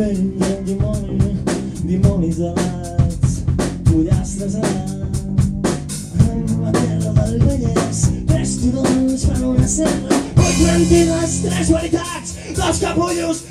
pell del dimoni, dimonis alats, pollastres alats. En la terra del Vallès, tres turons fan una serra, quatre antigues, tres veritats, dos capullos,